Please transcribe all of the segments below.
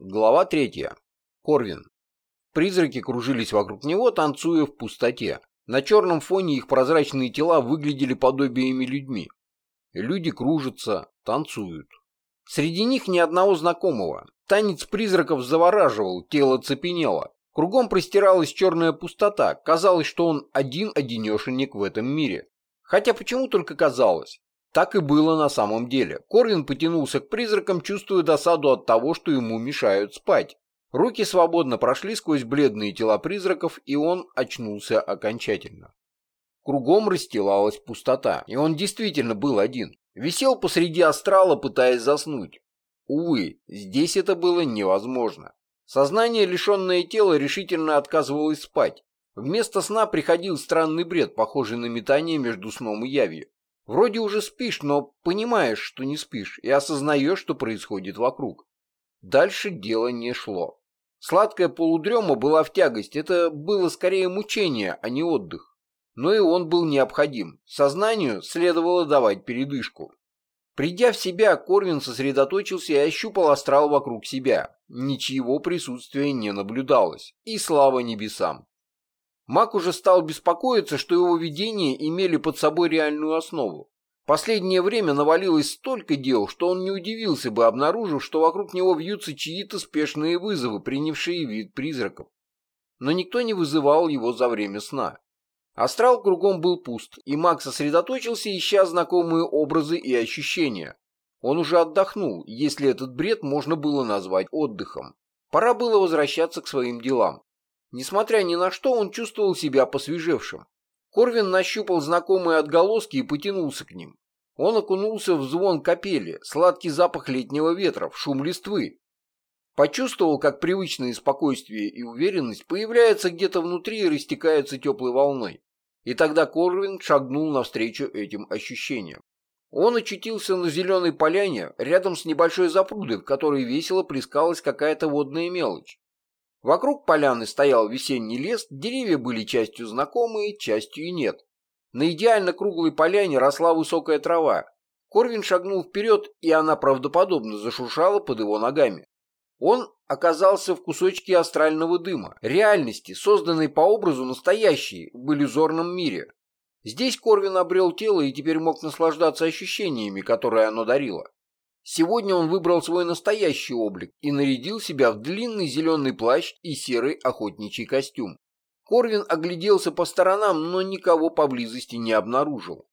Глава третья. Корвин. Призраки кружились вокруг него, танцуя в пустоте. На черном фоне их прозрачные тела выглядели подобиями людьми. Люди кружатся, танцуют. Среди них ни одного знакомого. Танец призраков завораживал, тело цепенело. Кругом простиралась черная пустота. Казалось, что он один-одинешенек в этом мире. Хотя почему только казалось? Так и было на самом деле. Корвин потянулся к призракам, чувствуя досаду от того, что ему мешают спать. Руки свободно прошли сквозь бледные тела призраков, и он очнулся окончательно. Кругом расстилалась пустота, и он действительно был один. Висел посреди астрала, пытаясь заснуть. Увы, здесь это было невозможно. Сознание, лишенное тела, решительно отказывалось спать. Вместо сна приходил странный бред, похожий на метание между сном и явью. Вроде уже спишь, но понимаешь, что не спишь, и осознаешь, что происходит вокруг. Дальше дело не шло. Сладкая полудрема была в тягость, это было скорее мучение, а не отдых. Но и он был необходим. Сознанию следовало давать передышку. Придя в себя, Корвин сосредоточился и ощупал астрал вокруг себя. Ничего присутствия не наблюдалось. И слава небесам. Маг уже стал беспокоиться, что его видения имели под собой реальную основу. Последнее время навалилось столько дел, что он не удивился бы, обнаружив, что вокруг него вьются чьи-то спешные вызовы, принявшие вид призраков. Но никто не вызывал его за время сна. Астрал кругом был пуст, и маг сосредоточился, ища знакомые образы и ощущения. Он уже отдохнул, если этот бред можно было назвать отдыхом. Пора было возвращаться к своим делам. Несмотря ни на что, он чувствовал себя посвежевшим. Корвин нащупал знакомые отголоски и потянулся к ним. Он окунулся в звон капели, сладкий запах летнего ветра, в шум листвы. Почувствовал, как привычное спокойствие и уверенность появляются где-то внутри и растекаются теплой волной. И тогда Корвин шагнул навстречу этим ощущениям. Он очутился на зеленой поляне, рядом с небольшой запрудой, в которой весело плескалась какая-то водная мелочь. Вокруг поляны стоял весенний лес, деревья были частью знакомые, частью и нет. На идеально круглой поляне росла высокая трава. Корвин шагнул вперед, и она правдоподобно зашуршала под его ногами. Он оказался в кусочке астрального дыма, реальности, созданной по образу настоящей в иллюзорном мире. Здесь Корвин обрел тело и теперь мог наслаждаться ощущениями, которые оно дарило. Сегодня он выбрал свой настоящий облик и нарядил себя в длинный зеленый плащ и серый охотничий костюм. Корвин огляделся по сторонам, но никого поблизости не обнаружил.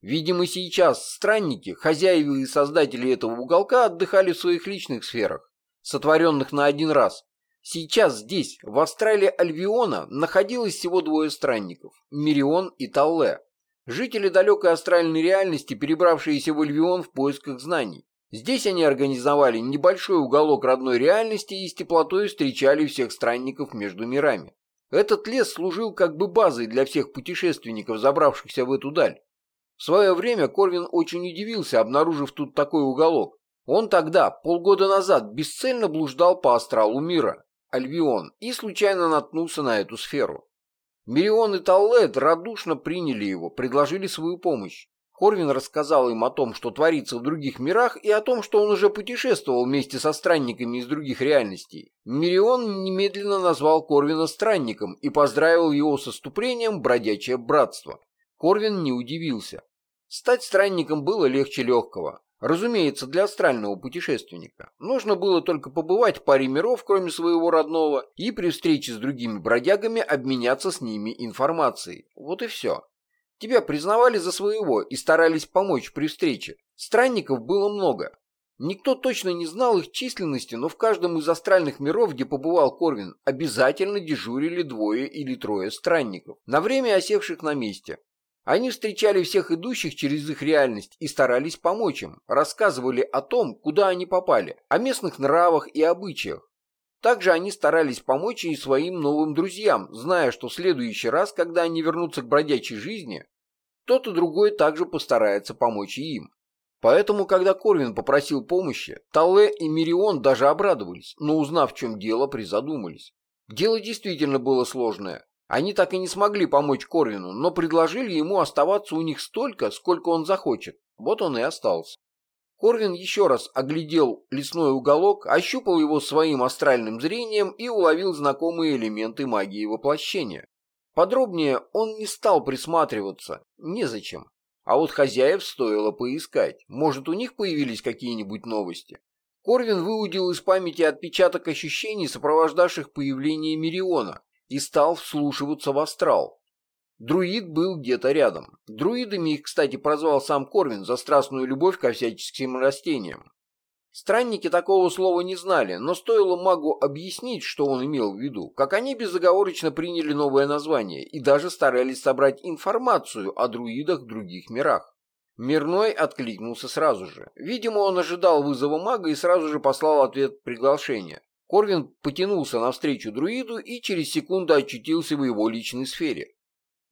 Видимо, сейчас странники, хозяева и создатели этого уголка отдыхали в своих личных сферах, сотворенных на один раз. Сейчас здесь, в Австралии Альвиона, находилось всего двое странников – Мирион и Талле. Жители далекой астральной реальности, перебравшиеся в Альвион в поисках знаний. Здесь они организовали небольшой уголок родной реальности и с теплотой встречали всех странников между мирами. Этот лес служил как бы базой для всех путешественников, забравшихся в эту даль. В свое время Корвин очень удивился, обнаружив тут такой уголок. Он тогда, полгода назад, бесцельно блуждал по астралу мира, Альвион, и случайно наткнулся на эту сферу. Мирион и Таллет радушно приняли его, предложили свою помощь. Корвин рассказал им о том, что творится в других мирах, и о том, что он уже путешествовал вместе со странниками из других реальностей. Мирион немедленно назвал Корвина странником и поздравил его с оступлением бродячее братство. Корвин не удивился. Стать странником было легче легкого. Разумеется, для астрального путешественника. Нужно было только побывать в паре миров, кроме своего родного, и при встрече с другими бродягами обменяться с ними информацией. Вот и все. Тебя признавали за своего и старались помочь при встрече. Странников было много. Никто точно не знал их численности, но в каждом из астральных миров, где побывал Корвин, обязательно дежурили двое или трое странников, на время осевших на месте. Они встречали всех идущих через их реальность и старались помочь им, рассказывали о том, куда они попали, о местных нравах и обычаях. Также они старались помочь и своим новым друзьям, зная, что в следующий раз, когда они вернутся к бродячей жизни, кто-то другой также постарается помочь им. Поэтому, когда Корвин попросил помощи, Тале и Мирион даже обрадовались, но узнав, в чем дело, призадумались. Дело действительно было сложное. Они так и не смогли помочь Корвину, но предложили ему оставаться у них столько, сколько он захочет. Вот он и остался. Корвин еще раз оглядел лесной уголок, ощупал его своим астральным зрением и уловил знакомые элементы магии воплощения. Подробнее он не стал присматриваться, незачем. А вот хозяев стоило поискать, может у них появились какие-нибудь новости. Корвин выудил из памяти отпечаток ощущений, сопровождавших появление Мириона, и стал вслушиваться в астрал. Друид был где-то рядом. Друидами их, кстати, прозвал сам Корвин за страстную любовь ко всяческим растениям. Странники такого слова не знали, но стоило магу объяснить, что он имел в виду, как они безоговорочно приняли новое название и даже старались собрать информацию о друидах в других мирах. Мирной откликнулся сразу же. Видимо, он ожидал вызова мага и сразу же послал ответ приглашения. Корвин потянулся навстречу друиду и через секунду очутился в его личной сфере.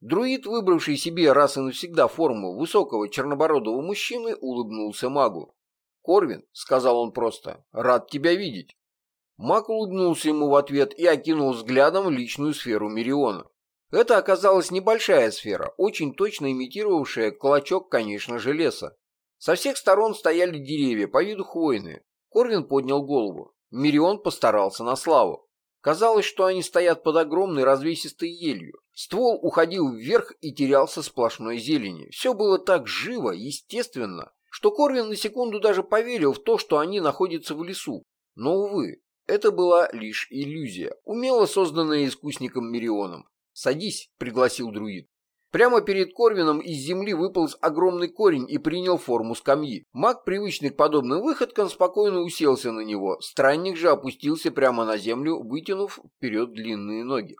Друид, выбравший себе раз и навсегда форму высокого чернобородого мужчины, улыбнулся магу. «Корвин», — сказал он просто, — «рад тебя видеть». Маг улыбнулся ему в ответ и окинул взглядом личную сферу Мириона. Это оказалась небольшая сфера, очень точно имитировавшая клочок, конечно же, леса. Со всех сторон стояли деревья, по виду хвойные. Корвин поднял голову. Мирион постарался на славу. Казалось, что они стоят под огромной развесистой елью. Ствол уходил вверх и терялся сплошной зелени. Все было так живо, естественно, что Корвин на секунду даже поверил в то, что они находятся в лесу. Но, увы, это была лишь иллюзия, умело созданная искусником Мирионом. «Садись», — пригласил друид. Прямо перед Корвином из земли выполз огромный корень и принял форму скамьи. Маг, привычный к подобным выходкам, спокойно уселся на него. Странник же опустился прямо на землю, вытянув вперед длинные ноги.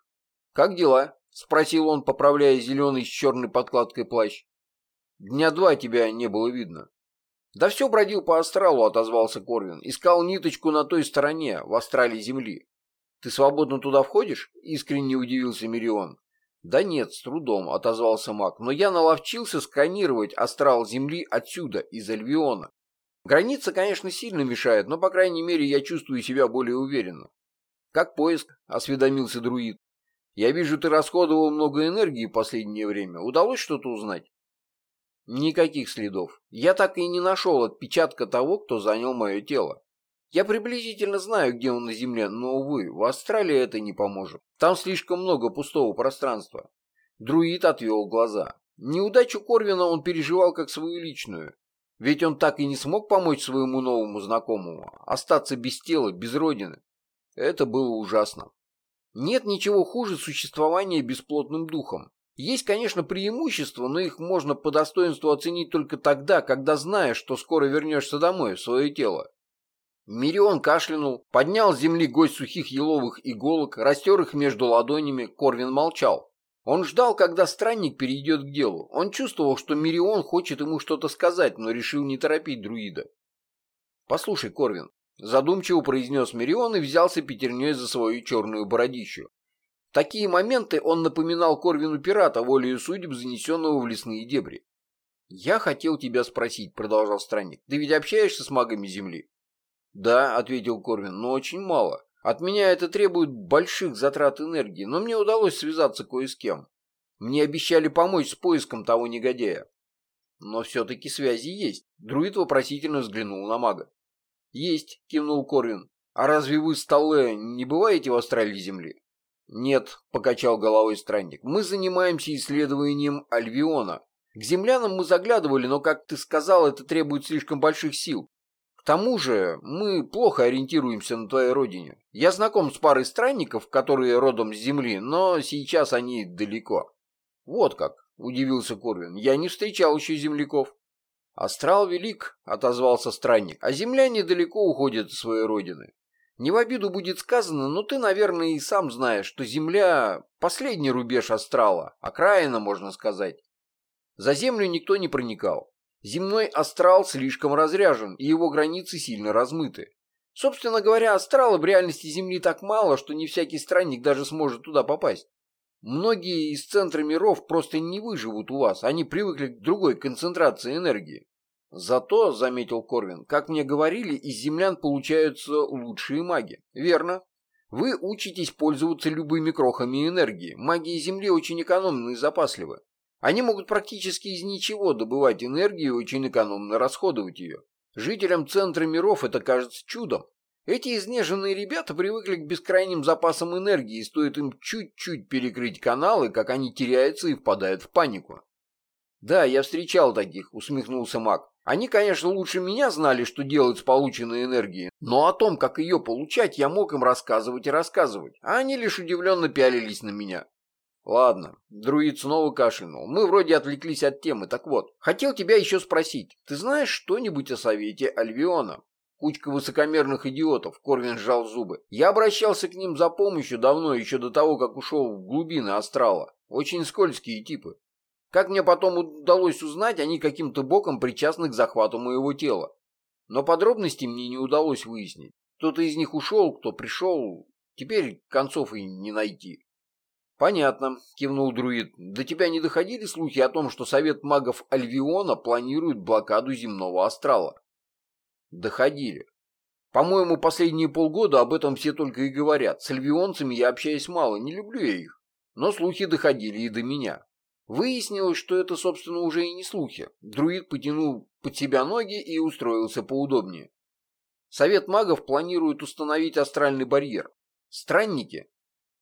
«Как дела?» — спросил он, поправляя зеленый с черной подкладкой плащ. «Дня два тебя не было видно». «Да все бродил по астралу», — отозвался Корвин. «Искал ниточку на той стороне, в астрале Земли». «Ты свободно туда входишь?» — искренне удивился Мирион. «Да нет, с трудом», — отозвался маг. «Но я наловчился сканировать астрал Земли отсюда, из Альвиона. Граница, конечно, сильно мешает, но, по крайней мере, я чувствую себя более уверенно». «Как поиск?» — осведомился друид. «Я вижу, ты расходовал много энергии в последнее время. Удалось что-то узнать?» Никаких следов. Я так и не нашел отпечатка того, кто занял мое тело. Я приблизительно знаю, где он на Земле, но, увы, в Австралии это не поможет. Там слишком много пустого пространства. Друид отвел глаза. Неудачу Корвина он переживал как свою личную. Ведь он так и не смог помочь своему новому знакомому. Остаться без тела, без родины. Это было ужасно. Нет ничего хуже существования бесплотным духом. Есть, конечно, преимущества, но их можно по достоинству оценить только тогда, когда знаешь, что скоро вернешься домой, в свое тело. Мирион кашлянул, поднял с земли гость сухих еловых иголок, растер их между ладонями, Корвин молчал. Он ждал, когда странник перейдет к делу. Он чувствовал, что Мирион хочет ему что-то сказать, но решил не торопить друида. «Послушай, Корвин», — задумчиво произнес Мирион и взялся пятерней за свою черную бородищу. Такие моменты он напоминал Корвину пирата, волею судеб, занесенного в лесные дебри. «Я хотел тебя спросить», — продолжал странник, — «ты ведь общаешься с магами Земли?» «Да», — ответил Корвин, — «но очень мало. От меня это требует больших затрат энергии, но мне удалось связаться кое с кем. Мне обещали помочь с поиском того негодяя». «Но все-таки связи есть», — друид вопросительно взглянул на мага. «Есть», — кивнул Корвин. «А разве вы, столы, не бываете в астрале Земли?» «Нет», — покачал головой странник, — «мы занимаемся исследованием Альвиона. К землянам мы заглядывали, но, как ты сказал, это требует слишком больших сил. К тому же мы плохо ориентируемся на твоей родине. Я знаком с парой странников, которые родом с земли, но сейчас они далеко». «Вот как», — удивился Корвин, — «я не встречал еще земляков». «Астрал велик», — отозвался странник, — «а земляне далеко уходят от своей родины. Не в обиду будет сказано, но ты, наверное, и сам знаешь, что Земля — последний рубеж астрала, окраина, можно сказать. За Землю никто не проникал. Земной астрал слишком разряжен, и его границы сильно размыты. Собственно говоря, астрала в реальности Земли так мало, что не всякий странник даже сможет туда попасть. Многие из центра миров просто не выживут у вас, они привыкли к другой концентрации энергии. Зато, заметил Корвин, как мне говорили, из землян получаются лучшие маги. Верно. Вы учитесь пользоваться любыми крохами энергии. Магии Земли очень экономны и запасливы. Они могут практически из ничего добывать энергию и очень экономно расходовать ее. Жителям центра миров это кажется чудом. Эти изнеженные ребята привыкли к бескрайним запасам энергии, и стоит им чуть-чуть перекрыть каналы, как они теряются и впадают в панику. «Да, я встречал таких», — усмехнулся маг. «Они, конечно, лучше меня знали, что делать с полученной энергией, но о том, как ее получать, я мог им рассказывать и рассказывать, а они лишь удивленно пялились на меня. Ладно, друид снова кашлянул. Мы вроде отвлеклись от темы, так вот. Хотел тебя еще спросить, ты знаешь что-нибудь о совете Альвиона? Кучка высокомерных идиотов, Корвин сжал зубы. Я обращался к ним за помощью давно, еще до того, как ушел в глубины астрала. Очень скользкие типы. Как мне потом удалось узнать, они каким-то боком причастны к захвату моего тела. Но подробностей мне не удалось выяснить. Кто-то из них ушел, кто пришел. Теперь концов и не найти. «Понятно», — кивнул друид. «До тебя не доходили слухи о том, что Совет магов Альвиона планирует блокаду земного астрала?» «Доходили. По-моему, последние полгода об этом все только и говорят. С альвионцами я общаюсь мало, не люблю я их. Но слухи доходили и до меня. Выяснилось, что это, собственно, уже и не слухи. Друид потянул под себя ноги и устроился поудобнее. Совет магов планирует установить астральный барьер. Странники,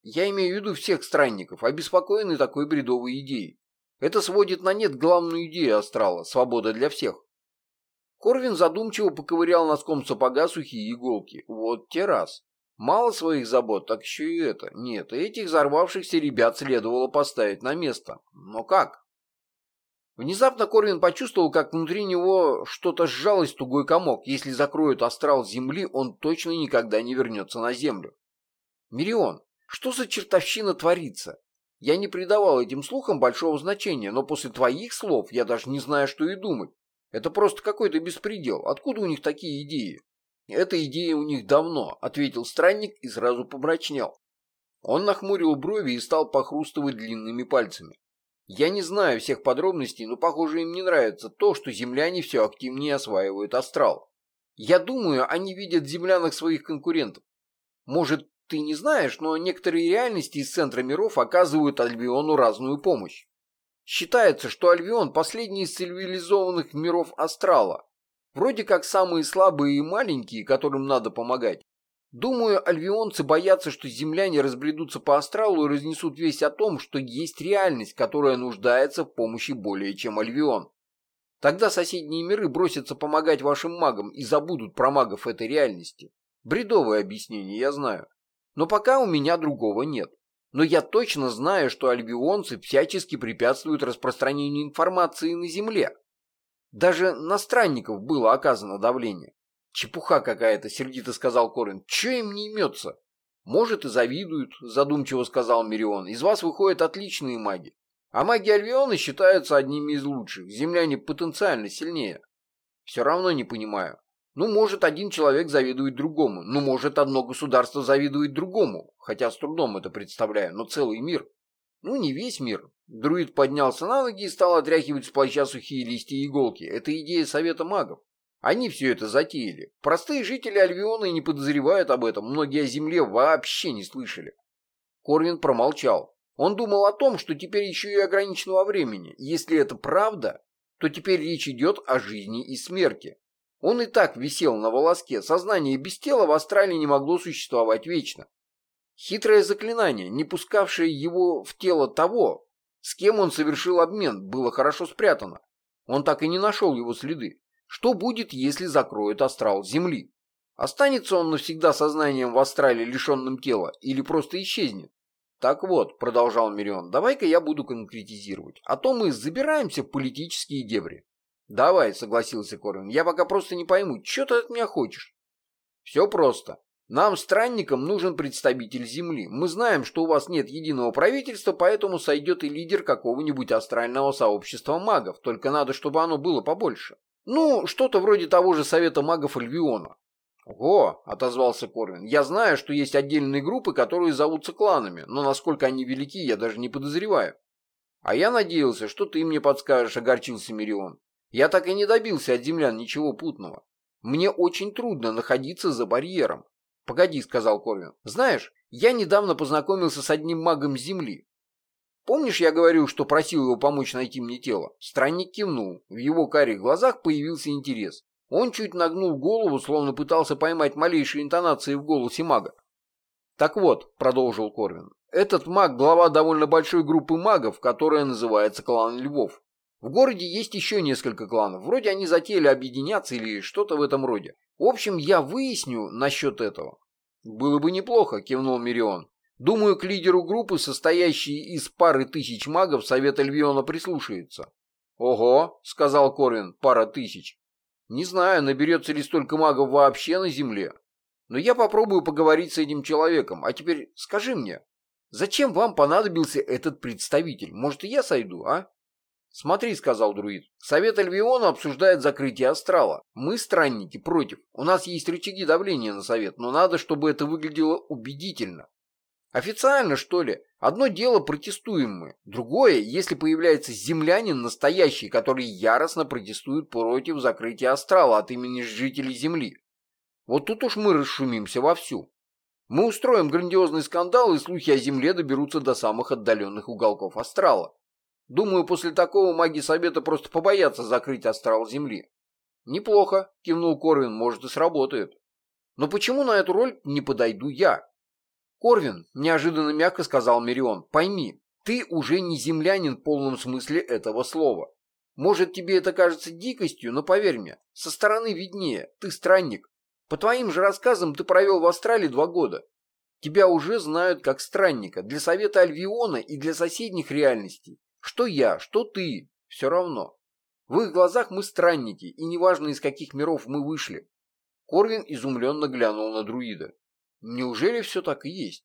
я имею в виду всех странников, обеспокоены такой бредовой идеей. Это сводит на нет главную идею астрала – свобода для всех. Корвин задумчиво поковырял носком сапога сухие иголки. Вот те раз. Мало своих забот, так еще и это. Нет, этих взорвавшихся ребят следовало поставить на место. Но как? Внезапно Корвин почувствовал, как внутри него что-то сжалось тугой комок. Если закроют астрал Земли, он точно никогда не вернется на Землю. Мирион, что за чертовщина творится? Я не придавал этим слухам большого значения, но после твоих слов я даже не знаю, что и думать. Это просто какой-то беспредел. Откуда у них такие идеи? Эта идея у них давно, ответил странник и сразу помрачнел. Он нахмурил брови и стал похрустывать длинными пальцами. Я не знаю всех подробностей, но, похоже, им не нравится то, что земляне все активнее осваивают астрал. Я думаю, они видят в землянах своих конкурентов. Может, ты не знаешь, но некоторые реальности из центра миров оказывают Альбиону разную помощь. Считается, что Альбион – последний из цивилизованных миров Астрала. Вроде как самые слабые и маленькие, которым надо помогать. Думаю, альвионцы боятся, что земляне разбредутся по астралу и разнесут весть о том, что есть реальность, которая нуждается в помощи более чем альвион. Тогда соседние миры бросятся помогать вашим магам и забудут про магов этой реальности. Бредовое объяснение, я знаю. Но пока у меня другого нет. Но я точно знаю, что альбионцы всячески препятствуют распространению информации на Земле. Даже на странников было оказано давление. Чепуха какая-то, сердито сказал Корин. Че им не имется? Может и завидуют, задумчиво сказал Мирион. Из вас выходят отличные маги. А маги Альвиона считаются одними из лучших. Земляне потенциально сильнее. Все равно не понимаю. Ну, может, один человек завидует другому. Ну, может, одно государство завидует другому. Хотя с трудом это представляю, но целый мир. Ну, не весь мир. Друид поднялся на ноги и стал отряхивать с плаща сухие листья и иголки. Это идея Совета магов. Они все это затеяли. Простые жители Альвиона и не подозревают об этом. Многие о Земле вообще не слышали. Корвин промолчал. Он думал о том, что теперь еще и ограниченного времени. Если это правда, то теперь речь идет о жизни и смерти. Он и так висел на волоске, сознание без тела в астрале не могло существовать вечно. Хитрое заклинание, не пускавшее его в тело того, с кем он совершил обмен, было хорошо спрятано. Он так и не нашел его следы. Что будет, если закроют астрал Земли? Останется он навсегда сознанием в астрале, лишенным тела, или просто исчезнет? Так вот, продолжал Мирион, давай-ка я буду конкретизировать. А то мы забираемся в политические дебри. «Давай», — согласился Корвин. «Я пока просто не пойму, что ты от меня хочешь?» «Все просто. Нам, странникам, нужен представитель Земли. Мы знаем, что у вас нет единого правительства, поэтому сойдет и лидер какого-нибудь астрального сообщества магов. Только надо, чтобы оно было побольше. Ну, что-то вроде того же Совета магов Альвиона». «Ого», — отозвался Корвин, — «я знаю, что есть отдельные группы, которые зовутся кланами, но насколько они велики, я даже не подозреваю». «А я надеялся, что ты мне подскажешь», — огорчился Мирион. Я так и не добился от землян ничего путного. Мне очень трудно находиться за барьером. Погоди, сказал Корвин. Знаешь, я недавно познакомился с одним магом Земли. Помнишь, я говорил, что просил его помочь найти мне тело? Странник кивнул. В его карих глазах появился интерес. Он чуть нагнул голову, словно пытался поймать малейшие интонации в голосе мага. «Так вот», — продолжил Корвин, — «этот маг — глава довольно большой группы магов, которая называется клан Львов. В городе есть еще несколько кланов, вроде они затеяли объединяться или что-то в этом роде. В общем, я выясню насчет этого». «Было бы неплохо», — кивнул Мирион. «Думаю, к лидеру группы, состоящей из пары тысяч магов, Совет Альвиона прислушается». «Ого», — сказал Корвин, — «пара тысяч. Не знаю, наберется ли столько магов вообще на Земле. Но я попробую поговорить с этим человеком. А теперь скажи мне, зачем вам понадобился этот представитель? Может, и я сойду, а? «Смотри», — сказал друид, — «Совет Альвиона обсуждает закрытие астрала. Мы, странники, против. У нас есть рычаги давления на совет, но надо, чтобы это выглядело убедительно. Официально, что ли? Одно дело протестуем мы, другое, если появляется землянин настоящий, который яростно протестует против закрытия астрала от имени жителей Земли. Вот тут уж мы расшумимся вовсю. Мы устроим грандиозный скандал, и слухи о Земле доберутся до самых отдаленных уголков астрала. Думаю, после такого маги Совета просто побоятся закрыть астрал Земли. Неплохо, кивнул Корвин, может и сработает. Но почему на эту роль не подойду я? «Корвин», — неожиданно мягко сказал Мирион, — «пойми, ты уже не землянин в полном смысле этого слова. Может, тебе это кажется дикостью, но поверь мне, со стороны виднее, ты странник. По твоим же рассказам ты провел в Австралии два года. Тебя уже знают как странника для Совета Альвиона и для соседних реальностей. Что я, что ты, все равно. В их глазах мы странники, и неважно, из каких миров мы вышли. Корвин изумленно глянул на друида. Неужели все так и есть?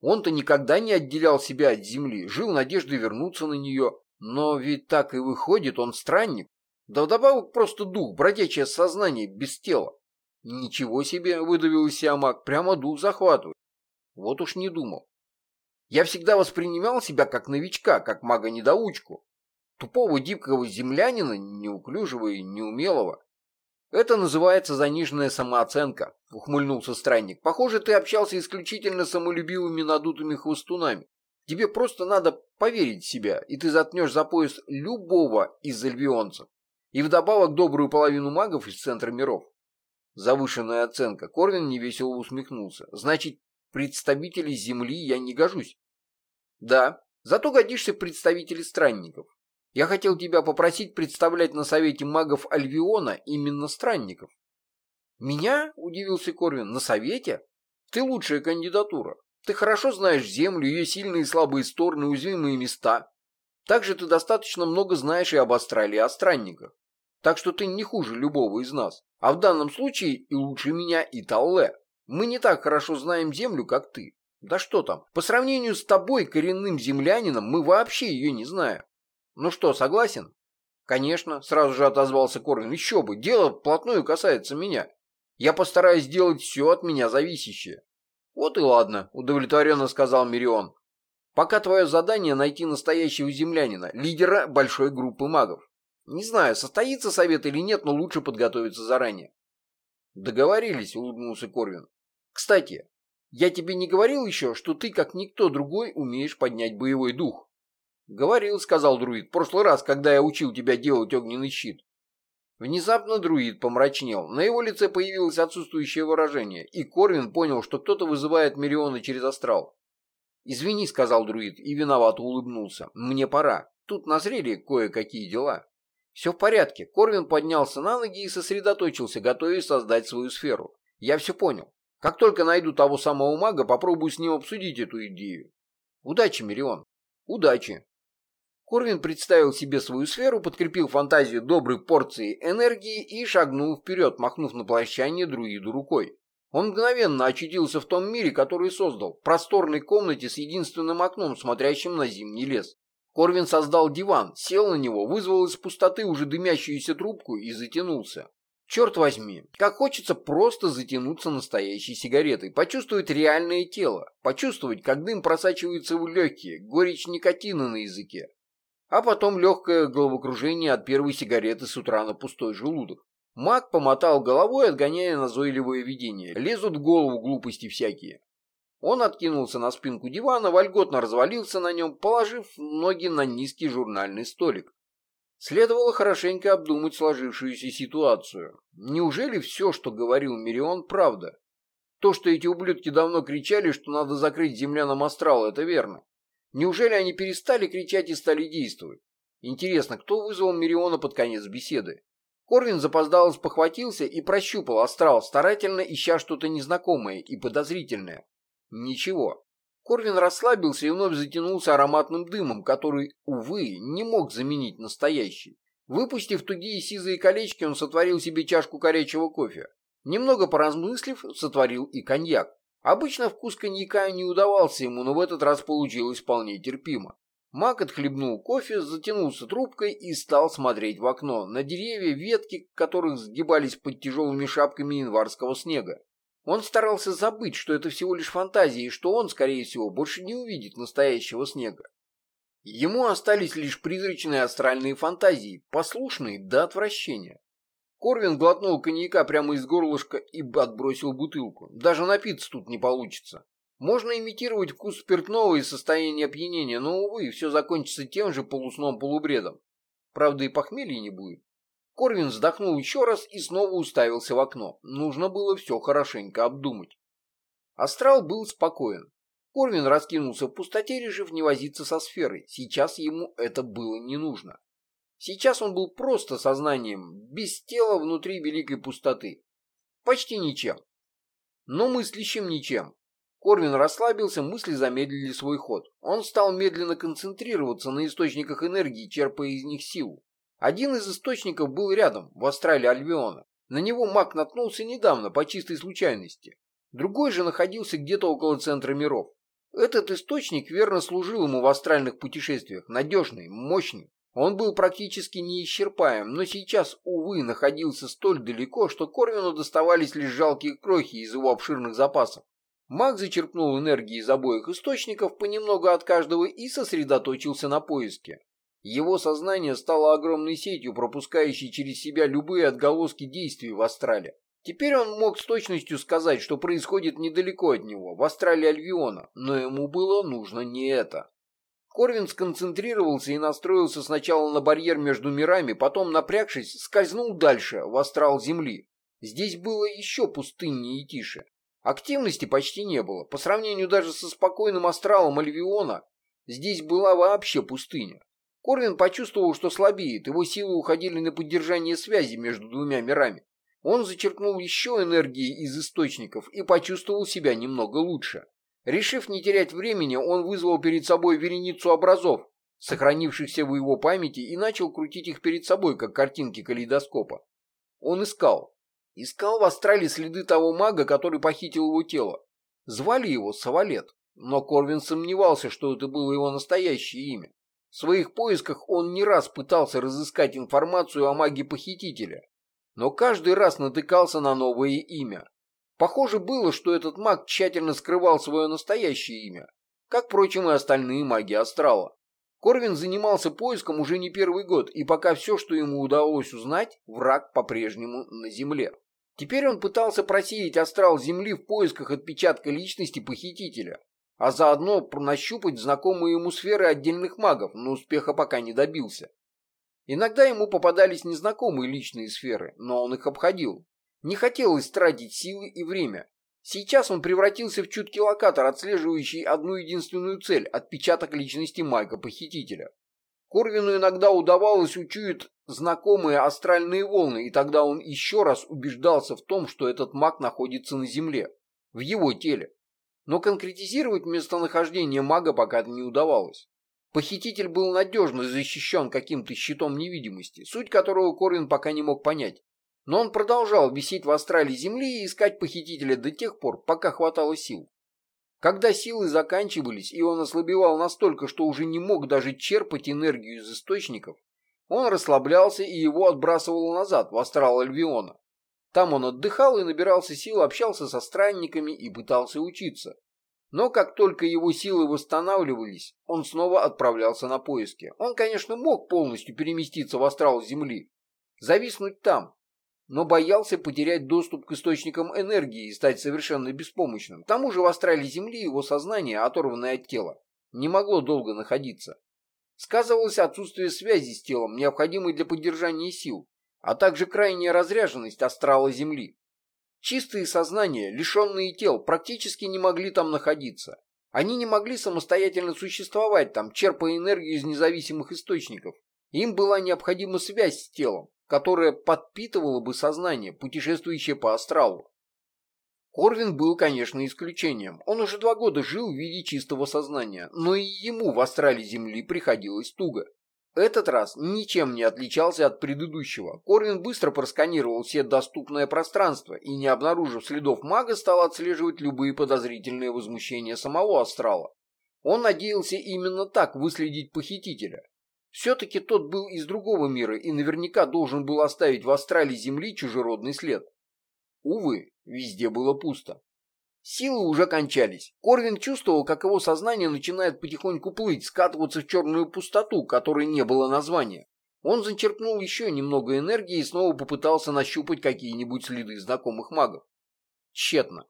Он-то никогда не отделял себя от земли, жил надеждой вернуться на нее. Но ведь так и выходит, он странник. Да вдобавок просто дух, бродячее сознание без тела. Ничего себе, выдавил маг, прямо дух захватывает. Вот уж не думал. Я всегда воспринимал себя как новичка, как мага-недоучку. Тупого гибкого землянина, неуклюжего и неумелого. «Это называется заниженная самооценка», — ухмыльнулся странник. «Похоже, ты общался исключительно с самолюбивыми надутыми хвостунами. Тебе просто надо поверить в себя, и ты заткнешь за пояс любого из альвионцев. И вдобавок добрую половину магов из Центра миров». Завышенная оценка. Корвин невесело усмехнулся. «Значит, представители Земли я не гожусь?» «Да, зато годишься представители странников. Я хотел тебя попросить представлять на совете магов Альвиона именно странников. Меня? Удивился Корвин. На совете? Ты лучшая кандидатура. Ты хорошо знаешь Землю, ее сильные и слабые стороны, уязвимые места. Также ты достаточно много знаешь и об Австралии, и о странниках. Так что ты не хуже любого из нас. А в данном случае и лучше меня, и Талле. Мы не так хорошо знаем Землю, как ты. Да что там, по сравнению с тобой, коренным землянином, мы вообще ее не знаем. Ну что, согласен? Конечно, сразу же отозвался Корвин. Еще бы, дело вплотную касается меня. Я постараюсь сделать все от меня зависящее. Вот и ладно, удовлетворенно сказал Мирион. Пока твое задание найти настоящего землянина, лидера большой группы магов. Не знаю, состоится совет или нет, но лучше подготовиться заранее. Договорились, улыбнулся Корвин. Кстати, я тебе не говорил еще, что ты, как никто другой, умеешь поднять боевой дух. «Говорил», — сказал друид, — «в прошлый раз, когда я учил тебя делать огненный щит». Внезапно друид помрачнел. На его лице появилось отсутствующее выражение, и Корвин понял, что кто-то вызывает Мириона через астрал. «Извини», — сказал друид, и виновато улыбнулся. «Мне пора. Тут назрели кое-какие дела». «Все в порядке». Корвин поднялся на ноги и сосредоточился, готовясь создать свою сферу. «Я все понял. Как только найду того самого мага, попробую с ним обсудить эту идею. Удачи, Мирион». «Удачи». Корвин представил себе свою сферу, подкрепил фантазию доброй порцией энергии и шагнул вперед, махнув на прощание друиду рукой. Он мгновенно очутился в том мире, который создал, просторной комнате с единственным окном, смотрящим на зимний лес. Корвин создал диван, сел на него, вызвал из пустоты уже дымящуюся трубку и затянулся. Черт возьми, как хочется просто затянуться настоящей сигаретой, почувствовать реальное тело, почувствовать, как дым просачивается в легкие, горечь никотина на языке, а потом легкое головокружение от первой сигареты с утра на пустой желудок. Маг помотал головой, отгоняя назойливое видение. Лезут в голову глупости всякие. Он откинулся на спинку дивана, вольготно развалился на нем, положив ноги на низкий журнальный столик. Следовало хорошенько обдумать сложившуюся ситуацию. Неужели все, что говорил Мирион, правда? То, что эти ублюдки давно кричали, что надо закрыть землянам астрал, это верно. Неужели они перестали кричать и стали действовать? Интересно, кто вызвал Мириона под конец беседы? Корвин запоздало спохватился и прощупал астрал, старательно ища что-то незнакомое и подозрительное. Ничего. Корвин расслабился и вновь затянулся ароматным дымом, который, увы, не мог заменить настоящий. Выпустив тугие сизые колечки, он сотворил себе чашку горячего кофе. Немного поразмыслив, сотворил и коньяк. Обычно вкус коньяка не удавался ему, но в этот раз получилось вполне терпимо. Мак отхлебнул кофе, затянулся трубкой и стал смотреть в окно, на деревья, ветки которых сгибались под тяжелыми шапками январского снега. Он старался забыть, что это всего лишь фантазия, и что он, скорее всего, больше не увидит настоящего снега. Ему остались лишь призрачные астральные фантазии, послушные до отвращения. Корвин глотнул коньяка прямо из горлышка и отбросил бутылку. Даже напиться тут не получится. Можно имитировать вкус спиртного и состояние опьянения, но, увы, все закончится тем же полусном-полубредом. Правда, и похмелья не будет. Корвин вздохнул еще раз и снова уставился в окно. Нужно было все хорошенько обдумать. Астрал был спокоен. Корвин раскинулся в пустоте, решив не возиться со сферой. Сейчас ему это было не нужно. Сейчас он был просто сознанием, без тела внутри великой пустоты. Почти ничем. Но мыслящим ничем. Корвин расслабился, мысли замедлили свой ход. Он стал медленно концентрироваться на источниках энергии, черпая из них силу. Один из источников был рядом, в астрале Альвиона. На него маг наткнулся недавно, по чистой случайности. Другой же находился где-то около центра миров. Этот источник верно служил ему в астральных путешествиях, надежный, мощный. Он был практически неисчерпаем, но сейчас, увы, находился столь далеко, что Корвину доставались лишь жалкие крохи из его обширных запасов. Маг зачерпнул энергии из обоих источников понемногу от каждого и сосредоточился на поиске. Его сознание стало огромной сетью, пропускающей через себя любые отголоски действий в астрале. Теперь он мог с точностью сказать, что происходит недалеко от него, в астрале Альвиона, но ему было нужно не это. Корвин сконцентрировался и настроился сначала на барьер между мирами, потом, напрягшись, скользнул дальше, в астрал Земли. Здесь было еще пустыннее и тише. Активности почти не было. По сравнению даже со спокойным астралом Альвиона, здесь была вообще пустыня. Корвин почувствовал, что слабеет, его силы уходили на поддержание связи между двумя мирами. Он зачерпнул еще энергии из источников и почувствовал себя немного лучше. Решив не терять времени, он вызвал перед собой вереницу образов, сохранившихся в его памяти, и начал крутить их перед собой, как картинки калейдоскопа. Он искал. Искал в астрале следы того мага, который похитил его тело. Звали его Савалет, но Корвин сомневался, что это было его настоящее имя. В своих поисках он не раз пытался разыскать информацию о маге-похитителя, но каждый раз натыкался на новое имя. Похоже было, что этот маг тщательно скрывал свое настоящее имя, как, впрочем, и остальные маги Астрала. Корвин занимался поиском уже не первый год, и пока все, что ему удалось узнать, враг по-прежнему на земле. Теперь он пытался просеять астрал Земли в поисках отпечатка личности похитителя, а заодно нащупать знакомые ему сферы отдельных магов, но успеха пока не добился. Иногда ему попадались незнакомые личные сферы, но он их обходил, не хотелось тратить силы и время. Сейчас он превратился в чуткий локатор, отслеживающий одну единственную цель – отпечаток личности Майка-похитителя. Корвину иногда удавалось учуять знакомые астральные волны, и тогда он еще раз убеждался в том, что этот маг находится на Земле, в его теле. Но конкретизировать местонахождение мага пока не удавалось. Похититель был надежно защищен каким-то щитом невидимости, суть которого Корвин пока не мог понять. Но он продолжал висеть в астрале Земли и искать похитителя до тех пор, пока хватало сил. Когда силы заканчивались, и он ослабевал настолько, что уже не мог даже черпать энергию из источников, он расслаблялся и его отбрасывало назад, в астрал Альвиона. Там он отдыхал и набирался сил, общался со странниками и пытался учиться. Но как только его силы восстанавливались, он снова отправлялся на поиски. Он, конечно, мог полностью переместиться в астрал Земли, зависнуть там, но боялся потерять доступ к источникам энергии и стать совершенно беспомощным. К тому же в астрале Земли его сознание, оторванное от тела, не могло долго находиться. сказывалось отсутствие связи с телом, необходимой для поддержания сил, а также крайняя разряженность астрала Земли. Чистые сознания, лишенные тел, практически не могли там находиться. Они не могли самостоятельно существовать там, черпая энергию из независимых источников. Им была необходима связь с телом, которая подпитывала бы сознание, путешествующее по астралу. Корвин был, конечно, исключением. Он уже два года жил в виде чистого сознания, но и ему в астрале Земли приходилось туго. Этот раз ничем не отличался от предыдущего. Корвин быстро просканировал все доступное пространство и, не обнаружив следов мага, стал отслеживать любые подозрительные возмущения самого астрала. Он надеялся именно так выследить похитителя. Все-таки тот был из другого мира и наверняка должен был оставить в астрале Земли чужеродный след. Увы, везде было пусто. Силы уже кончались. Корвин чувствовал, как его сознание начинает потихоньку плыть, скатываться в черную пустоту, которой не было названия. Он зачерпнул еще немного энергии и снова попытался нащупать какие-нибудь следы знакомых магов. Тщетно.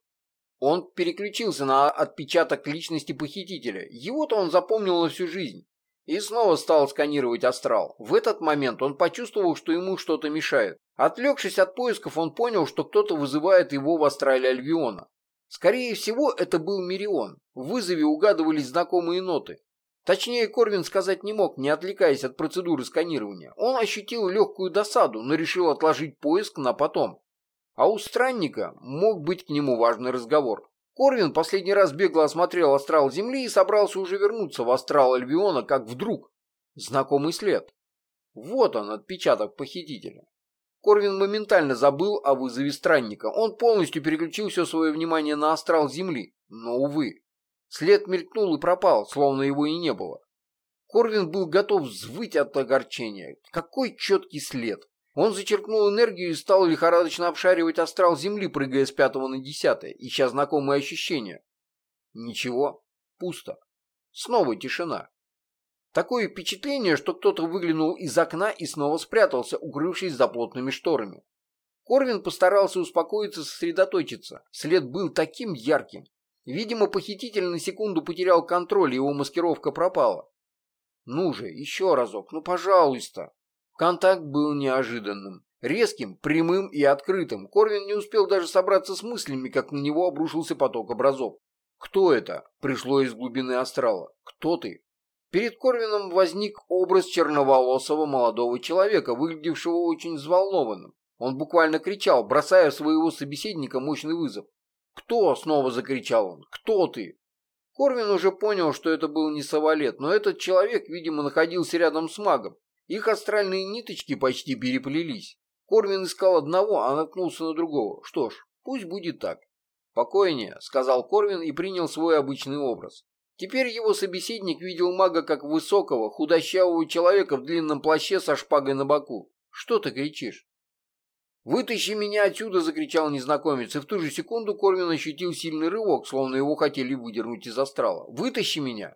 Он переключился на отпечаток личности похитителя. Его-то он запомнил на всю жизнь. И снова стал сканировать астрал. В этот момент он почувствовал, что ему что-то мешает. Отвлекшись от поисков, он понял, что кто-то вызывает его в астрале Альвиона. Скорее всего, это был Мирион. В вызове угадывались знакомые ноты. Точнее, Корвин сказать не мог, не отвлекаясь от процедуры сканирования. Он ощутил легкую досаду, но решил отложить поиск на потом. А у странника мог быть к нему важный разговор. Корвин последний раз бегло осмотрел астрал Земли и собрался уже вернуться в астрал Альвиона, как вдруг знакомый след. Вот он, отпечаток похитителя. Корвин моментально забыл о вызове странника. Он полностью переключил все свое внимание на астрал Земли. Но, увы, след мелькнул и пропал, словно его и не было. Корвин был готов взвыть от огорчения. Какой четкий след! Он зачерпнул энергию и стал лихорадочно обшаривать астрал Земли, прыгая с пятого на десятое, ища знакомые ощущения. Ничего, пусто. Снова тишина. Такое впечатление, что кто-то выглянул из окна и снова спрятался, укрывшись за плотными шторами. Корвин постарался успокоиться, сосредоточиться. След был таким ярким. Видимо, похититель на секунду потерял контроль, его маскировка пропала. Ну же, еще разок, ну пожалуйста. Контакт был неожиданным. Резким, прямым и открытым. Корвин не успел даже собраться с мыслями, как на него обрушился поток образов. «Кто это?» — пришло из глубины астрала. «Кто ты?» Перед Корвином возник образ черноволосого молодого человека, выглядевшего очень взволнованным. Он буквально кричал, бросая своего собеседника мощный вызов. «Кто?» — снова закричал он. «Кто ты?» Корвин уже понял, что это был не Савалет, но этот человек, видимо, находился рядом с магом. Их астральные ниточки почти переплелись. Корвин искал одного, а наткнулся на другого. Что ж, пусть будет так. «Покойнее», — сказал Корвин и принял свой обычный образ. Теперь его собеседник видел мага как высокого, худощавого человека в длинном плаще со шпагой на боку. «Что ты кричишь?» «Вытащи меня отсюда!» — закричал незнакомец, и в ту же секунду Корвин ощутил сильный рывок, словно его хотели выдернуть из астрала. «Вытащи меня!»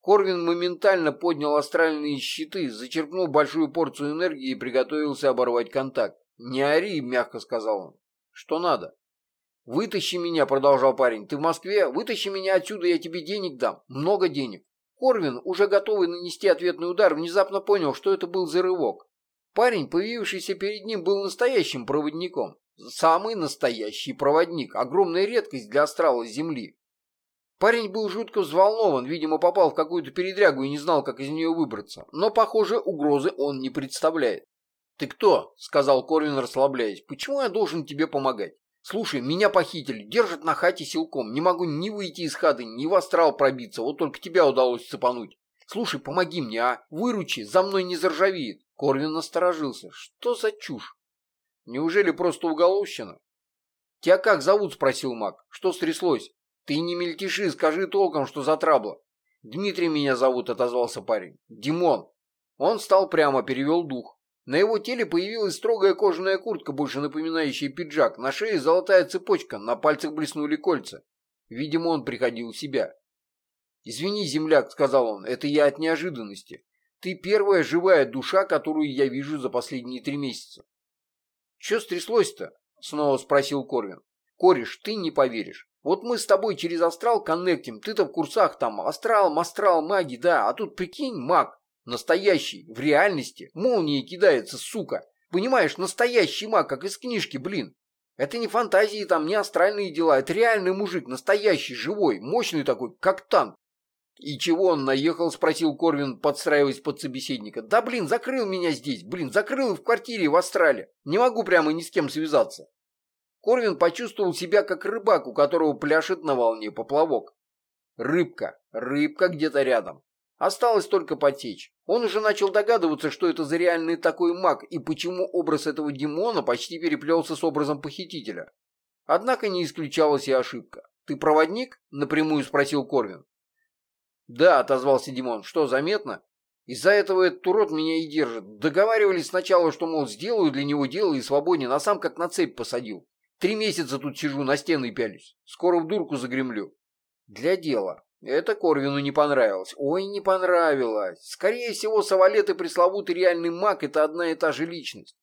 Корвин моментально поднял астральные щиты, зачерпнул большую порцию энергии и приготовился оборвать контакт. «Не ори!» — мягко сказал он. «Что надо?» «Вытащи меня», — продолжал парень. «Ты в Москве? Вытащи меня отсюда, я тебе денег дам. Много денег». Корвин, уже готовый нанести ответный удар, внезапно понял, что это был за рывок. Парень, появившийся перед ним, был настоящим проводником. Самый настоящий проводник. Огромная редкость для астрала Земли. Парень был жутко взволнован, видимо, попал в какую-то передрягу и не знал, как из нее выбраться. Но, похоже, угрозы он не представляет. «Ты кто?» — сказал Корвин, расслабляясь. «Почему я должен тебе помогать?» Слушай, меня похитили, держат на хате силком. Не могу ни выйти из хаты, ни в астрал пробиться. Вот только тебя удалось цепануть. Слушай, помоги мне, а? Выручи, за мной не заржавеет. Корвин насторожился. Что за чушь? Неужели просто уголовщина? Тебя как зовут? Спросил маг. Что стряслось? Ты не мельтеши, скажи толком, что за трабла. Дмитрий меня зовут, отозвался парень. Димон. Он встал прямо, перевел дух. На его теле появилась строгая кожаная куртка, больше напоминающая пиджак. На шее золотая цепочка, на пальцах блеснули кольца. Видимо, он приходил в себя. «Извини, земляк», — сказал он, — «это я от неожиданности. Ты первая живая душа, которую я вижу за последние три месяца». «Че стряслось-то?» — снова спросил Корвин. «Кореш, ты не поверишь. Вот мы с тобой через астрал коннектим, ты-то в курсах там, астрал, мастрал, маги, да, а тут, прикинь, маг, Настоящий, в реальности, молнией кидается, сука. Понимаешь, настоящий маг, как из книжки, блин. Это не фантазии там, не астральные дела, это реальный мужик, настоящий, живой, мощный такой, как танк. «И чего он наехал?» – спросил Корвин, подстраиваясь под собеседника. «Да блин, закрыл меня здесь, блин, закрыл в квартире в Австралии. Не могу прямо ни с кем связаться». Корвин почувствовал себя как рыбак, у которого пляшет на волне поплавок. Рыбка, рыбка где-то рядом. Осталось только потечь. Он уже начал догадываться, что это за реальный такой маг и почему образ этого демона почти переплелся с образом похитителя. Однако не исключалась и ошибка. «Ты проводник?» – напрямую спросил Корвин. «Да», — отозвался Димон, — «что, заметно? Из-за этого этот урод меня и держит. Договаривались сначала, что, мол, сделаю для него дело и свободен, а сам как на цепь посадил. Три месяца тут сижу, на стены пялюсь. Скоро в дурку загремлю». «Для дела». Это Корвину не понравилось. Ой, не понравилось. Скорее всего, Савалет и пресловутый реальный маг — это одна и та же личность.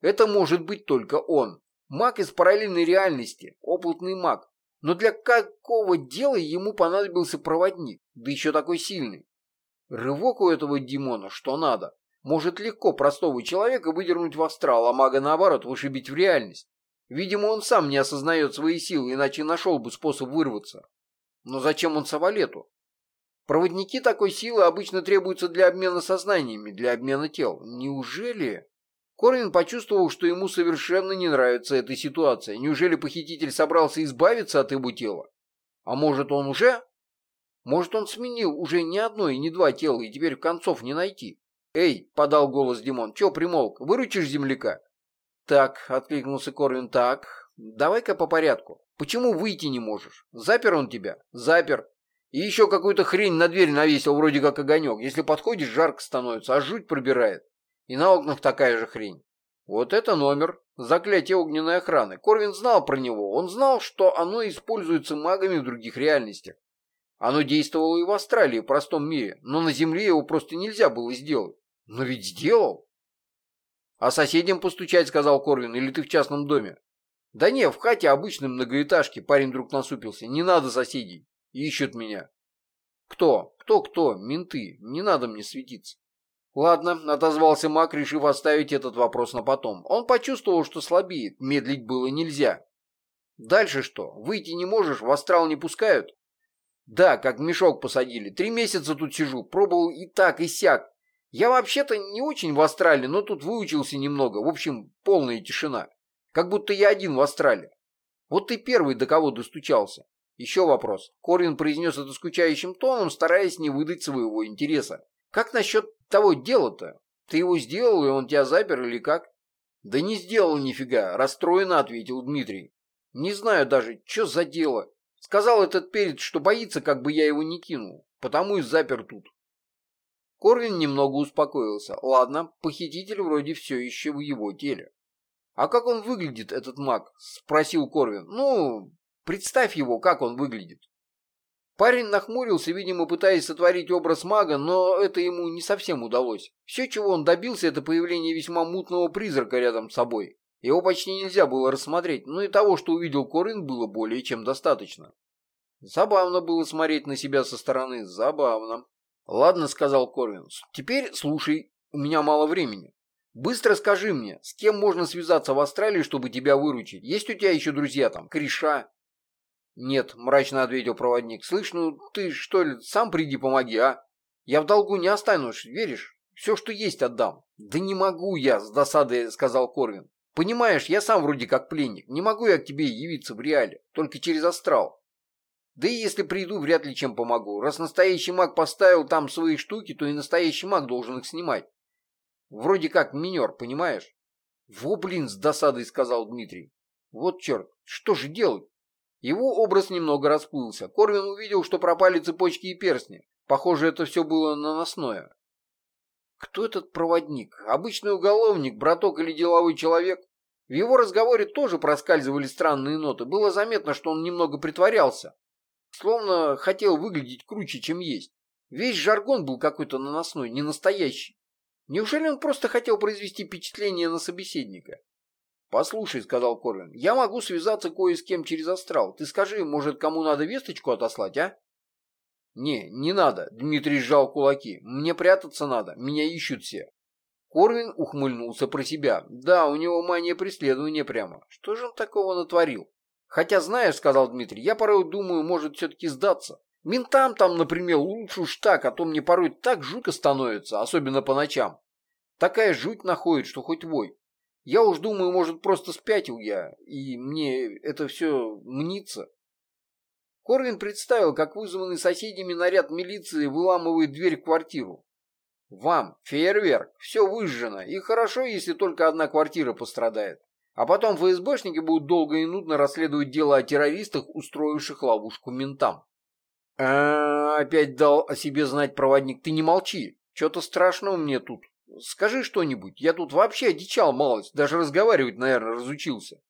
Это может быть только он. Маг из параллельной реальности, опытный маг. Но для какого дела ему понадобился проводник, да еще такой сильный? Рывок у этого Димона что надо. Может легко простого человека выдернуть в астрал, а мага наоборот вышибить в реальность. Видимо, он сам не осознает свои силы, иначе нашел бы способ вырваться. Но зачем он Савалету? Проводники такой силы обычно требуются для обмена сознаниями, для обмена тел. Неужели... Корвин почувствовал, что ему совершенно не нравится эта ситуация. Неужели похититель собрался избавиться от его тела? А может, он уже? Может, он сменил уже не одно и не два тела, и теперь концов не найти? «Эй!» — подал голос Димон. «Чё примолк? Выручишь земляка?» «Так», — откликнулся Корвин, — «так. Давай-ка по порядку. Почему выйти не можешь? Запер он тебя?» «Запер. И еще какую-то хрень на дверь навесил, вроде как огонек. Если подходишь, жарко становится, а жуть пробирает. И на окнах такая же хрень. Вот это номер. Заклятие огненной охраны. Корвин знал про него. Он знал, что оно используется магами в других реальностях. Оно действовало и в Австралии, в простом мире, но на Земле его просто нельзя было сделать. Но ведь сделал. «А соседям постучать», — сказал Корвин, — «или ты в частном доме?» «Да не, в хате обычной многоэтажке», — парень вдруг насупился. «Не надо соседей. Ищут меня». «Кто? Кто-кто? Менты. Не надо мне светиться». «Ладно», — отозвался Мак, решив оставить этот вопрос на потом. Он почувствовал, что слабеет, медлить было нельзя. «Дальше что? Выйти не можешь, в астрал не пускают?» «Да, как мешок посадили. Три месяца тут сижу, пробовал и так, и сяк. Я вообще-то не очень в астрале, но тут выучился немного. В общем, полная тишина. Как будто я один в астрале. Вот ты первый до кого достучался. Еще вопрос. Корвин произнес это скучающим тоном, стараясь не выдать своего интереса. Как насчет того дела-то? Ты его сделал, и он тебя запер, или как? Да не сделал нифига, расстроенно ответил Дмитрий. Не знаю даже, что за дело. Сказал этот перец, что боится, как бы я его не кинул, потому и запер тут. Корвин немного успокоился. Ладно, похититель вроде все еще в его теле. «А как он выглядит, этот маг?» — спросил Корвин. «Ну, представь его, как он выглядит». Парень нахмурился, видимо, пытаясь сотворить образ мага, но это ему не совсем удалось. Все, чего он добился, это появление весьма мутного призрака рядом с собой. Его почти нельзя было рассмотреть, но и того, что увидел Корин, было более чем достаточно. Забавно было смотреть на себя со стороны, забавно. «Ладно», — сказал Корвин, — «теперь слушай, у меня мало времени. Быстро скажи мне, с кем можно связаться в Австралии, чтобы тебя выручить? Есть у тебя еще друзья там, Криша, «Нет», — мрачно ответил проводник. «Слышь, ну ты что ли, сам приди помоги, а? Я в долгу не останусь, веришь? Все, что есть, отдам». «Да не могу я», — с досадой сказал Корвин. «Понимаешь, я сам вроде как пленник. Не могу я к тебе явиться в реале, только через астрал. Да и если приду, вряд ли чем помогу. Раз настоящий маг поставил там свои штуки, то и настоящий маг должен их снимать. Вроде как минер, понимаешь?» «Во, блин, с досадой», — сказал Дмитрий. «Вот черт, что же делать?» Его образ немного расплылся. Корвин увидел, что пропали цепочки и перстни. Похоже, это все было наносное. Кто этот проводник? Обычный уголовник, браток или деловой человек? В его разговоре тоже проскальзывали странные ноты. Было заметно, что он немного притворялся. Словно хотел выглядеть круче, чем есть. Весь жаргон был какой-то наносной, не настоящий. Неужели он просто хотел произвести впечатление на собеседника? «Послушай», — сказал Корвин, — «я могу связаться кое с кем через астрал. Ты скажи, может, кому надо весточку отослать, а?» «Не, не надо», — Дмитрий сжал кулаки. «Мне прятаться надо, меня ищут все». Корвин ухмыльнулся про себя. Да, у него мания преследования прямо. Что же он такого натворил? Хотя, знаешь, сказал Дмитрий, я порой думаю, может все-таки сдаться. Ментам там, например, лучше уж так, а то мне порой так жутко становится, особенно по ночам. Такая жуть находит, что хоть вой. Я уж думаю, может, просто спятил я, и мне это все мнится. Корвин представил, как вызванный соседями наряд милиции выламывает дверь в квартиру. Вам, фейерверк, все выжжено, и хорошо, если только одна квартира пострадает. А потом ФСБшники будут долго и нудно расследовать дело о террористах, устроивших ловушку ментам. А, опять дал о себе знать проводник. Ты не молчи. Что-то страшного мне тут. Скажи что-нибудь. Я тут вообще одичал малость. Даже разговаривать, наверное, разучился.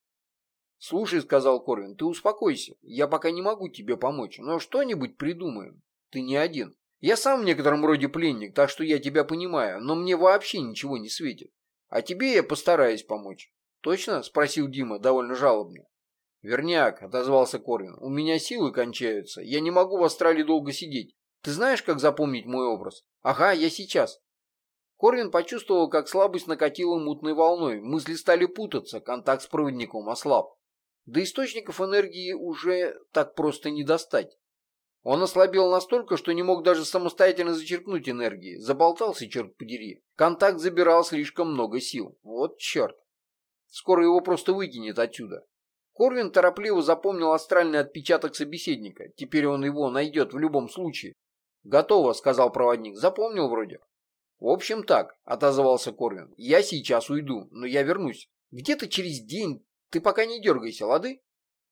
Слушай, сказал Корвин, ты успокойся. Я пока не могу тебе помочь, но что-нибудь придумаем. Ты не один. Я сам в некотором роде пленник, так что я тебя понимаю, но мне вообще ничего не светит. А тебе я постараюсь помочь. Точно? Спросил Дима довольно жалобно. Верняк, отозвался Корвин, у меня силы кончаются. Я не могу в астрале долго сидеть. Ты знаешь, как запомнить мой образ? Ага, я сейчас. Корвин почувствовал, как слабость накатила мутной волной. Мысли стали путаться, контакт с проводником ослаб. До источников энергии уже так просто не достать. Он ослабел настолько, что не мог даже самостоятельно зачерпнуть энергии. Заболтался, черт подери. Контакт забирал слишком много сил. Вот черт. Скоро его просто выкинет отсюда. Корвин торопливо запомнил астральный отпечаток собеседника. Теперь он его найдет в любом случае. «Готово», — сказал проводник. «Запомнил вроде». «В общем так», — отозвался Корвин. «Я сейчас уйду, но я вернусь. Где-то через день. Ты пока не дергайся, лады?»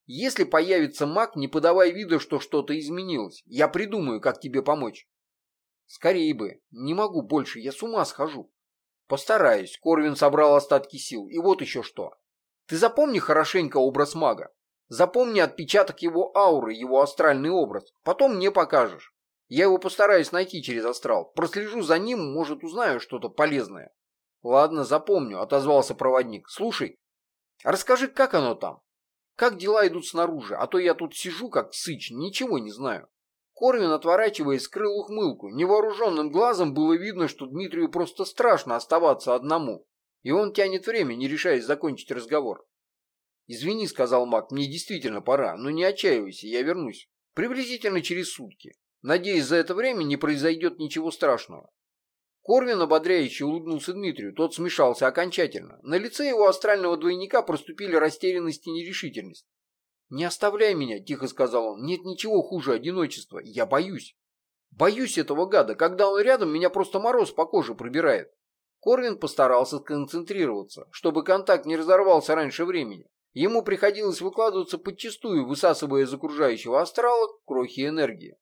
Если появится маг, не подавай виду, что что-то изменилось. Я придумаю, как тебе помочь. Скорее бы. Не могу больше, я с ума схожу. Постараюсь. Корвин собрал остатки сил. И вот еще что. Ты запомни хорошенько образ мага. Запомни отпечаток его ауры, его астральный образ. Потом мне покажешь. Я его постараюсь найти через астрал. Прослежу за ним, может, узнаю что-то полезное. Ладно, запомню, отозвался проводник. Слушай, расскажи, как оно там? Как дела идут снаружи, а то я тут сижу как сыч, ничего не знаю. Корвин, отворачиваясь, скрыл ухмылку. Невооруженным глазом было видно, что Дмитрию просто страшно оставаться одному, и он тянет время, не решаясь закончить разговор. «Извини», — сказал Мак, — «мне действительно пора, но не отчаивайся, я вернусь. Приблизительно через сутки. Надеюсь, за это время не произойдет ничего страшного». Корвин ободряюще улыбнулся Дмитрию, тот смешался окончательно. На лице его астрального двойника проступили растерянность и нерешительность. «Не оставляй меня», — тихо сказал он, — «нет ничего хуже одиночества, я боюсь». «Боюсь этого гада, когда он рядом, меня просто мороз по коже пробирает». Корвин постарался сконцентрироваться, чтобы контакт не разорвался раньше времени. Ему приходилось выкладываться подчистую, высасывая из окружающего астрала крохи энергии.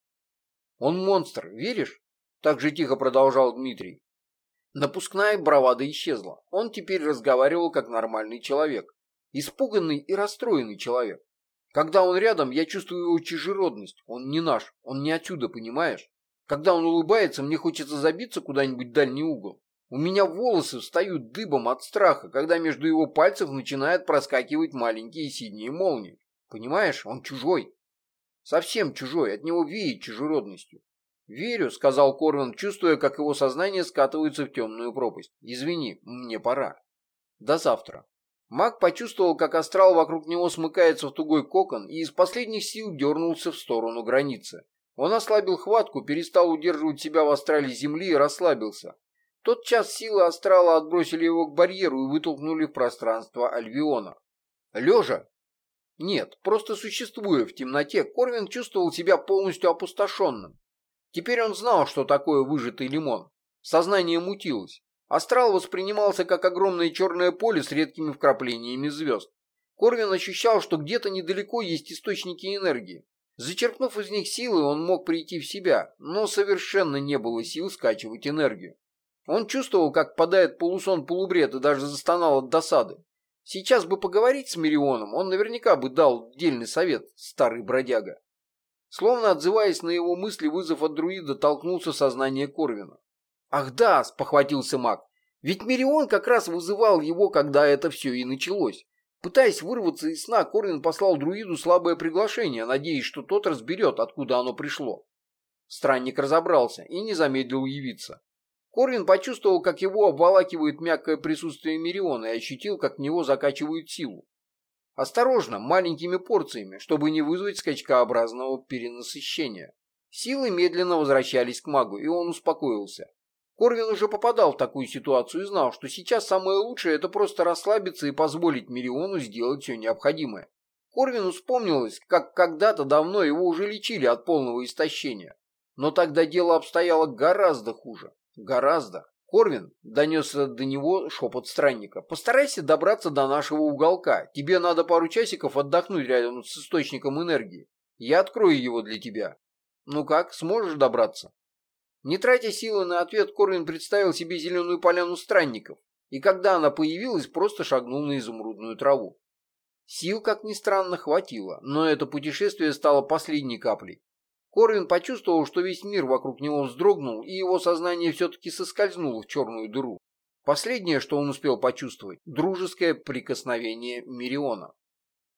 «Он монстр, веришь?» Так же тихо продолжал Дмитрий. Напускная бравада исчезла. Он теперь разговаривал как нормальный человек. Испуганный и расстроенный человек. Когда он рядом, я чувствую его чужеродность. Он не наш, он не отсюда, понимаешь? Когда он улыбается, мне хочется забиться куда-нибудь в дальний угол. У меня волосы встают дыбом от страха, когда между его пальцев начинают проскакивать маленькие синие молнии. Понимаешь, он чужой. Совсем чужой, от него веет чужеродностью. «Верю», — сказал Корвин, чувствуя, как его сознание скатывается в темную пропасть. «Извини, мне пора». «До завтра». Маг почувствовал, как астрал вокруг него смыкается в тугой кокон и из последних сил дернулся в сторону границы. Он ослабил хватку, перестал удерживать себя в астрале земли и расслабился. Тот час силы астрала отбросили его к барьеру и вытолкнули в пространство Альвиона. Лежа? Нет, просто существуя в темноте, Корвин чувствовал себя полностью опустошенным. Теперь он знал, что такое выжатый лимон. Сознание мутилось. Астрал воспринимался как огромное черное поле с редкими вкраплениями звезд. Корвин ощущал, что где-то недалеко есть источники энергии. Зачерпнув из них силы, он мог прийти в себя, но совершенно не было сил скачивать энергию. Он чувствовал, как падает полусон-полубред и даже застонал от досады. Сейчас бы поговорить с Мирионом, он наверняка бы дал дельный совет, старый бродяга. Словно отзываясь на его мысли, вызов от друида толкнулся сознание Корвина. «Ах да!» – спохватился маг. «Ведь Мирион как раз вызывал его, когда это все и началось. Пытаясь вырваться из сна, Корвин послал друиду слабое приглашение, надеясь, что тот разберет, откуда оно пришло. Странник разобрался и не замедлил явиться. Корвин почувствовал, как его обволакивает мягкое присутствие Мириона и ощутил, как в него закачивают силу. Осторожно, маленькими порциями, чтобы не вызвать скачкообразного перенасыщения. Силы медленно возвращались к магу, и он успокоился. Корвин уже попадал в такую ситуацию и знал, что сейчас самое лучшее – это просто расслабиться и позволить Мириону сделать все необходимое. Корвину вспомнилось, как когда-то давно его уже лечили от полного истощения. Но тогда дело обстояло гораздо хуже. Гораздо. Корвин донесся до него шепот странника. «Постарайся добраться до нашего уголка. Тебе надо пару часиков отдохнуть рядом с источником энергии. Я открою его для тебя. Ну как, сможешь добраться?» Не тратя силы на ответ, Корвин представил себе зеленую поляну странников, и когда она появилась, просто шагнул на изумрудную траву. Сил, как ни странно, хватило, но это путешествие стало последней каплей. Корвин почувствовал, что весь мир вокруг него вздрогнул, и его сознание все-таки соскользнуло в черную дыру. Последнее, что он успел почувствовать – дружеское прикосновение Мириона.